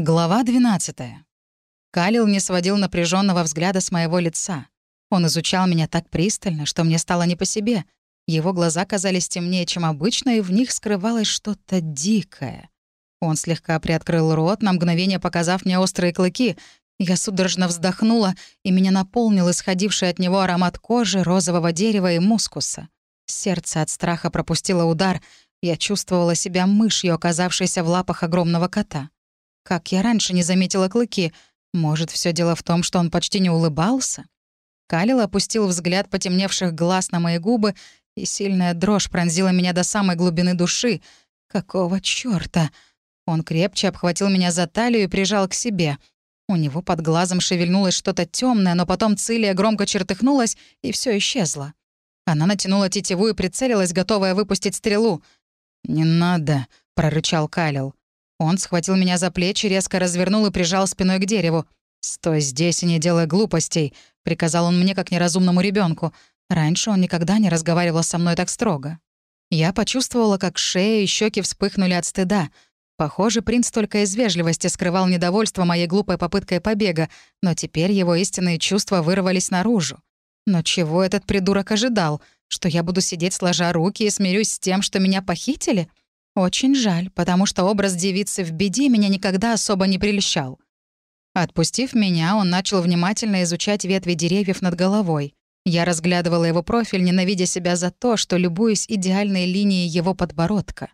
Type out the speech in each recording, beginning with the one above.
Глава 12. Калил не сводил напряженного взгляда с моего лица. Он изучал меня так пристально, что мне стало не по себе. Его глаза казались темнее, чем обычно, и в них скрывалось что-то дикое. Он слегка приоткрыл рот, на мгновение показав мне острые клыки. Я судорожно вздохнула, и меня наполнил исходивший от него аромат кожи, розового дерева и мускуса. Сердце от страха пропустило удар. Я чувствовала себя мышью, оказавшейся в лапах огромного кота. Как я раньше не заметила клыки? Может, все дело в том, что он почти не улыбался? Калил опустил взгляд потемневших глаз на мои губы, и сильная дрожь пронзила меня до самой глубины души. Какого чёрта? Он крепче обхватил меня за талию и прижал к себе. У него под глазом шевельнулось что-то темное, но потом Цилия громко чертыхнулась, и все исчезло. Она натянула тетиву и прицелилась, готовая выпустить стрелу. «Не надо», — прорычал Калил. Он схватил меня за плечи, резко развернул и прижал спиной к дереву. «Стой здесь и не делай глупостей», — приказал он мне как неразумному ребенку. Раньше он никогда не разговаривал со мной так строго. Я почувствовала, как шея и щеки вспыхнули от стыда. Похоже, принц только из вежливости скрывал недовольство моей глупой попыткой побега, но теперь его истинные чувства вырвались наружу. Но чего этот придурок ожидал? Что я буду сидеть сложа руки и смирюсь с тем, что меня похитили? Очень жаль, потому что образ девицы в беде меня никогда особо не прельщал. Отпустив меня, он начал внимательно изучать ветви деревьев над головой. Я разглядывала его профиль, ненавидя себя за то, что любуюсь идеальной линией его подбородка.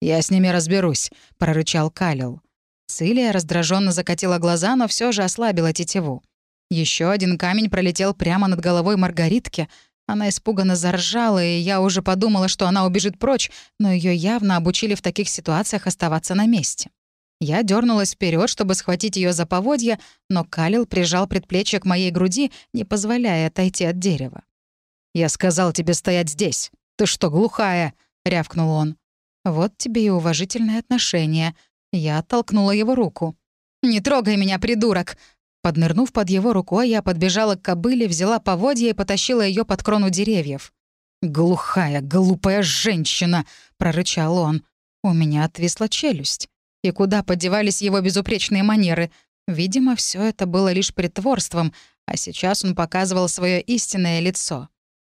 «Я с ними разберусь», — прорычал Калил. Цилия раздраженно закатила глаза, но все же ослабила тетиву. Еще один камень пролетел прямо над головой Маргаритки, она испуганно заржала, и я уже подумала, что она убежит прочь, но ее явно обучили в таких ситуациях оставаться на месте. Я дернулась вперед, чтобы схватить ее за поводья, но Калил прижал предплечье к моей груди, не позволяя отойти от дерева. «Я сказал тебе стоять здесь. Ты что, глухая?» — рявкнул он. «Вот тебе и уважительное отношение». Я оттолкнула его руку. «Не трогай меня, придурок!» Поднырнув под его рукой, я подбежала к кобыле, взяла поводья и потащила ее под крону деревьев. «Глухая, глупая женщина!» — прорычал он. У меня отвисла челюсть. И куда подевались его безупречные манеры? Видимо, все это было лишь притворством, а сейчас он показывал свое истинное лицо.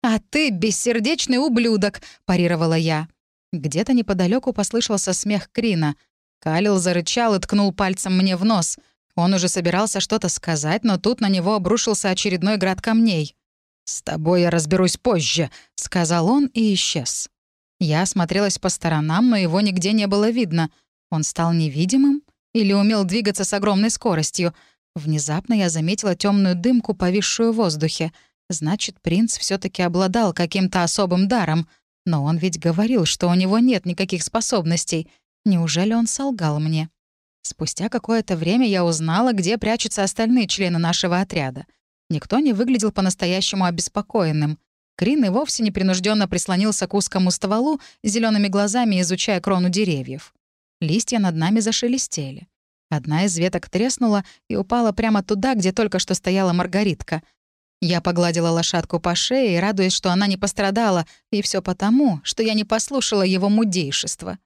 «А ты бессердечный ублюдок!» — парировала я. Где-то неподалеку послышался смех Крина. Калил зарычал и ткнул пальцем мне в нос. Он уже собирался что-то сказать, но тут на него обрушился очередной град камней. «С тобой я разберусь позже», — сказал он и исчез. Я осмотрелась по сторонам, но его нигде не было видно. Он стал невидимым или умел двигаться с огромной скоростью. Внезапно я заметила темную дымку, повисшую в воздухе. Значит, принц все таки обладал каким-то особым даром. Но он ведь говорил, что у него нет никаких способностей. Неужели он солгал мне? Спустя какое-то время я узнала, где прячутся остальные члены нашего отряда. Никто не выглядел по-настоящему обеспокоенным. Крин и вовсе непринужденно прислонился к узкому стволу, зелеными глазами изучая крону деревьев. Листья над нами зашелестели. Одна из веток треснула и упала прямо туда, где только что стояла Маргаритка. Я погладила лошадку по шее, радуясь, что она не пострадала, и все потому, что я не послушала его мудейшества.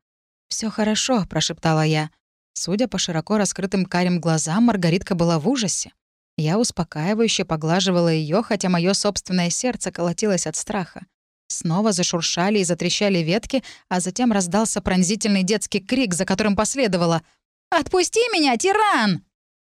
Все хорошо», — прошептала я. Судя по широко раскрытым карим глазам, Маргаритка была в ужасе. Я успокаивающе поглаживала ее, хотя мое собственное сердце колотилось от страха. Снова зашуршали и затрещали ветки, а затем раздался пронзительный детский крик, за которым последовало «Отпусти меня, тиран!»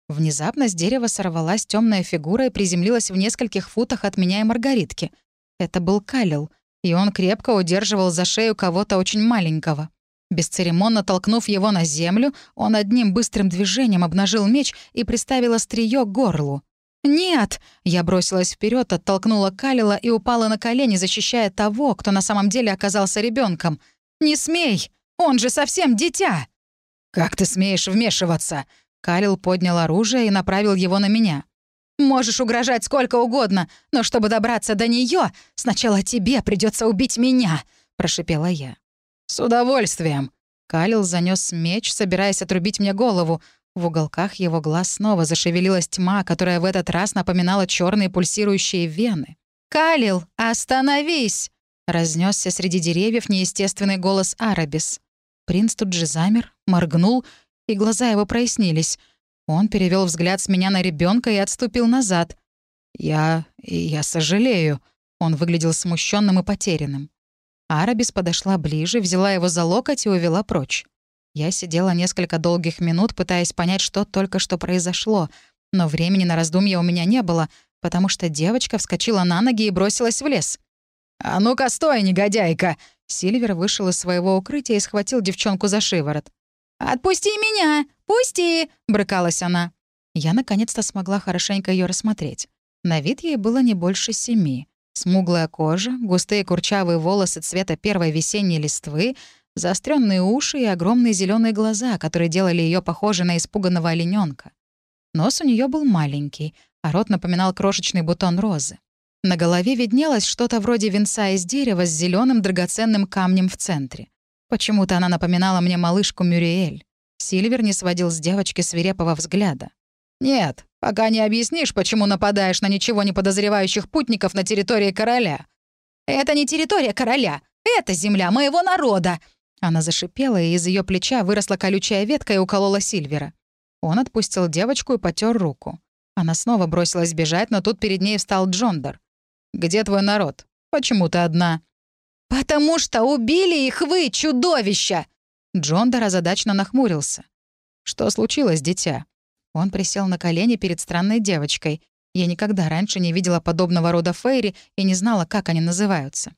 Внезапно с дерева сорвалась темная фигура и приземлилась в нескольких футах от меня и Маргаритки. Это был Калил, и он крепко удерживал за шею кого-то очень маленького. Бесцеремонно толкнув его на землю, он одним быстрым движением обнажил меч и приставил острие к горлу. «Нет!» — я бросилась вперед, оттолкнула Калила и упала на колени, защищая того, кто на самом деле оказался ребенком. «Не смей! Он же совсем дитя!» «Как ты смеешь вмешиваться?» Калил поднял оружие и направил его на меня. «Можешь угрожать сколько угодно, но чтобы добраться до нее, сначала тебе придется убить меня», — прошипела я. «С удовольствием!» Калил занёс меч, собираясь отрубить мне голову. В уголках его глаз снова зашевелилась тьма, которая в этот раз напоминала черные пульсирующие вены. «Калил, остановись!» — разнесся среди деревьев неестественный голос Арабис. Принц тут же замер, моргнул и глаза его прояснились. Он перевел взгляд с меня на ребенка и отступил назад. «Я... я сожалею». Он выглядел смущенным и потерянным. Арабис подошла ближе, взяла его за локоть и увела прочь. Я сидела несколько долгих минут, пытаясь понять, что только что произошло, но времени на раздумья у меня не было, потому что девочка вскочила на ноги и бросилась в лес. «А ну-ка, стой, негодяйка!» Сильвер вышел из своего укрытия и схватил девчонку за шиворот. «Отпусти меня! Пусти!» — брыкалась она. Я наконец-то смогла хорошенько ее рассмотреть. На вид ей было не больше семи. Смуглая кожа, густые курчавые волосы цвета первой весенней листвы, заостренные уши и огромные зеленые глаза, которые делали ее похожей на испуганного олененка. Нос у нее был маленький, а рот напоминал крошечный бутон розы. На голове виднелось что-то вроде венца из дерева с зеленым драгоценным камнем в центре. Почему-то она напоминала мне малышку Мюриэль. Сильвер не сводил с девочки свирепого взгляда. «Нет, пока не объяснишь, почему нападаешь на ничего не подозревающих путников на территории короля». «Это не территория короля, это земля моего народа!» Она зашипела, и из ее плеча выросла колючая ветка и уколола Сильвера. Он отпустил девочку и потер руку. Она снова бросилась бежать, но тут перед ней встал Джондор. «Где твой народ? Почему ты одна?» «Потому что убили их вы, чудовища!» Джондор озадачно нахмурился. «Что случилось, дитя?» Он присел на колени перед странной девочкой. Я никогда раньше не видела подобного рода фейри и не знала, как они называются.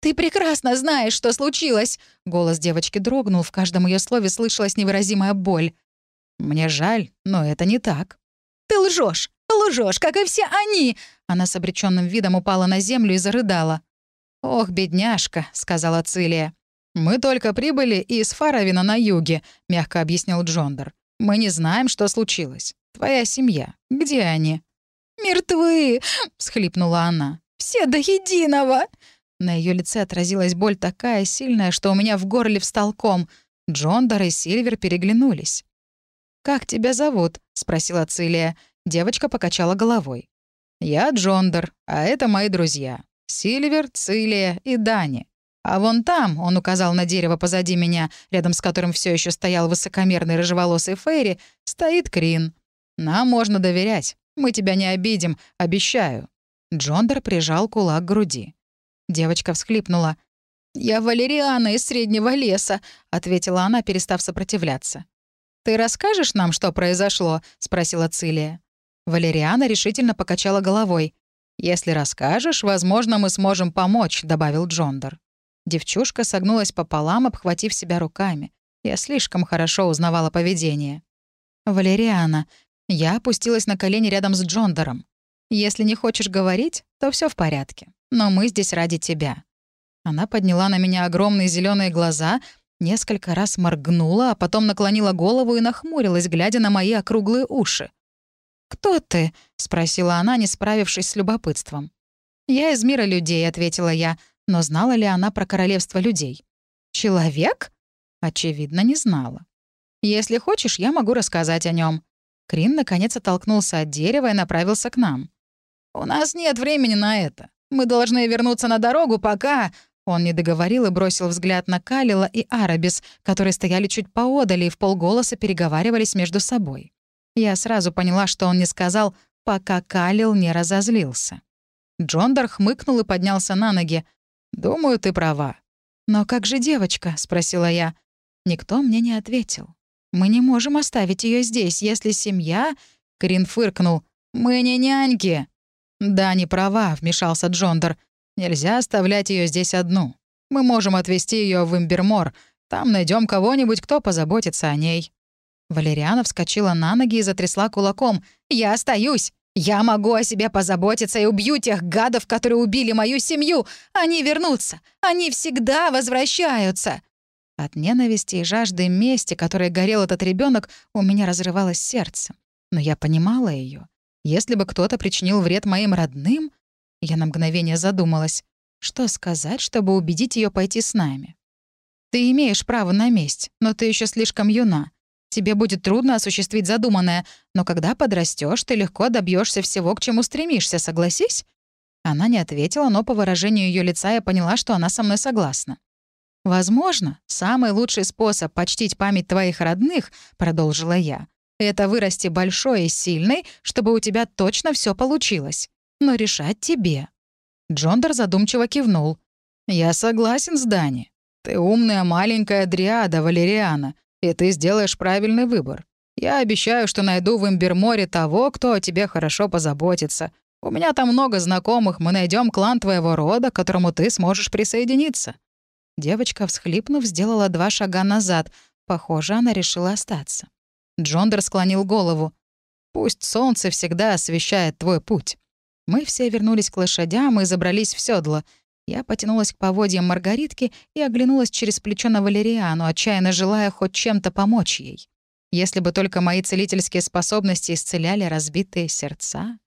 «Ты прекрасно знаешь, что случилось!» Голос девочки дрогнул, в каждом ее слове слышалась невыразимая боль. «Мне жаль, но это не так». «Ты лжешь! Лжешь, как и все они!» Она с обреченным видом упала на землю и зарыдала. «Ох, бедняжка», — сказала Цилия. «Мы только прибыли из Фаровина на юге», — мягко объяснил Джондер. Мы не знаем, что случилось. Твоя семья. Где они?» «Мертвы!» — всхлипнула она. «Все до единого!» На ее лице отразилась боль такая сильная, что у меня в горле встал ком. Джондар и Сильвер переглянулись. «Как тебя зовут?» — спросила Цилия. Девочка покачала головой. «Я Джондар, а это мои друзья. Сильвер, Цилия и Дани. А вон там, он указал на дерево позади меня, рядом с которым все еще стоял высокомерный рыжеволосый Фейри, стоит Крин. Нам можно доверять. Мы тебя не обидим, обещаю. Джондер прижал кулак к груди. Девочка всхлипнула. «Я Валериана из Среднего леса», — ответила она, перестав сопротивляться. «Ты расскажешь нам, что произошло?» — спросила Цилия. Валериана решительно покачала головой. «Если расскажешь, возможно, мы сможем помочь», — добавил Джондер. Девчушка согнулась пополам, обхватив себя руками. Я слишком хорошо узнавала поведение. «Валериана». Я опустилась на колени рядом с Джондором. «Если не хочешь говорить, то все в порядке. Но мы здесь ради тебя». Она подняла на меня огромные зеленые глаза, несколько раз моргнула, а потом наклонила голову и нахмурилась, глядя на мои округлые уши. «Кто ты?» — спросила она, не справившись с любопытством. «Я из мира людей», — ответила я, но знала ли она про королевство людей? Человек? Очевидно, не знала. Если хочешь, я могу рассказать о нем. Крин наконец оттолкнулся от дерева и направился к нам. «У нас нет времени на это. Мы должны вернуться на дорогу, пока...» Он не договорил и бросил взгляд на Калила и Арабис, которые стояли чуть поодали и в полголоса переговаривались между собой. Я сразу поняла, что он не сказал «пока Калил не разозлился». Джондар хмыкнул и поднялся на ноги. «Думаю, ты права». «Но как же девочка?» — спросила я. Никто мне не ответил. «Мы не можем оставить ее здесь, если семья...» Крин фыркнул. «Мы не няньки». «Да, не права», — вмешался Джондер. «Нельзя оставлять ее здесь одну. Мы можем отвезти ее в Имбермор. Там найдем кого-нибудь, кто позаботится о ней». Валериана вскочила на ноги и затрясла кулаком. «Я остаюсь! Я могу о себе позаботиться и убью тех гадов, которые убили мою семью. Они вернутся. Они всегда возвращаются. От ненависти и жажды мести, которой горел этот ребенок, у меня разрывалось сердце. Но я понимала ее. Если бы кто-то причинил вред моим родным, я на мгновение задумалась, что сказать, чтобы убедить ее пойти с нами. Ты имеешь право на месть, но ты еще слишком юна. Тебе будет трудно осуществить задуманное, но когда подрастешь, ты легко добьешься всего, к чему стремишься, согласись?» Она не ответила, но по выражению ее лица я поняла, что она со мной согласна. «Возможно, самый лучший способ почтить память твоих родных», — продолжила я, «это вырасти большой и сильной, чтобы у тебя точно все получилось. Но решать тебе». Джондер задумчиво кивнул. «Я согласен с Дани. Ты умная маленькая дриада, Валериана, и ты сделаешь правильный выбор. Я обещаю, что найду в Имберморе того, кто о тебе хорошо позаботится. У меня там много знакомых, мы найдем клан твоего рода, к которому ты сможешь присоединиться». Девочка, всхлипнув, сделала два шага назад. Похоже, она решила остаться. Джондер склонил голову. «Пусть солнце всегда освещает твой путь». Мы все вернулись к лошадям и забрались в седло. Я потянулась к поводьям Маргаритки и оглянулась через плечо на Валериану, отчаянно желая хоть чем-то помочь ей. Если бы только мои целительские способности исцеляли разбитые сердца.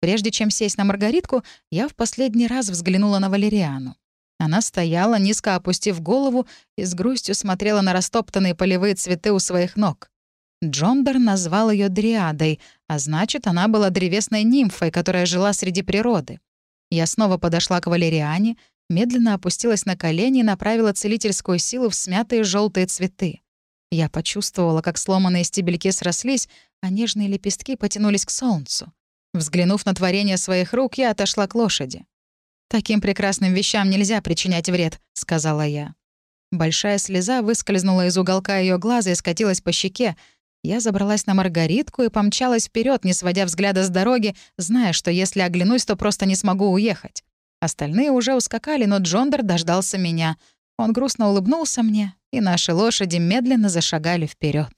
Прежде чем сесть на Маргаритку, я в последний раз взглянула на Валериану. Она стояла, низко опустив голову, и с грустью смотрела на растоптанные полевые цветы у своих ног. Джондер назвал ее Дриадой, а значит, она была древесной нимфой, которая жила среди природы. Я снова подошла к Валериане, медленно опустилась на колени и направила целительскую силу в смятые желтые цветы. Я почувствовала, как сломанные стебельки срослись, а нежные лепестки потянулись к солнцу. Взглянув на творение своих рук, я отошла к лошади. «Таким прекрасным вещам нельзя причинять вред», — сказала я. Большая слеза выскользнула из уголка ее глаза и скатилась по щеке. Я забралась на Маргаритку и помчалась вперед, не сводя взгляда с дороги, зная, что если оглянусь, то просто не смогу уехать. Остальные уже ускакали, но Джондер дождался меня. Он грустно улыбнулся мне, и наши лошади медленно зашагали вперед.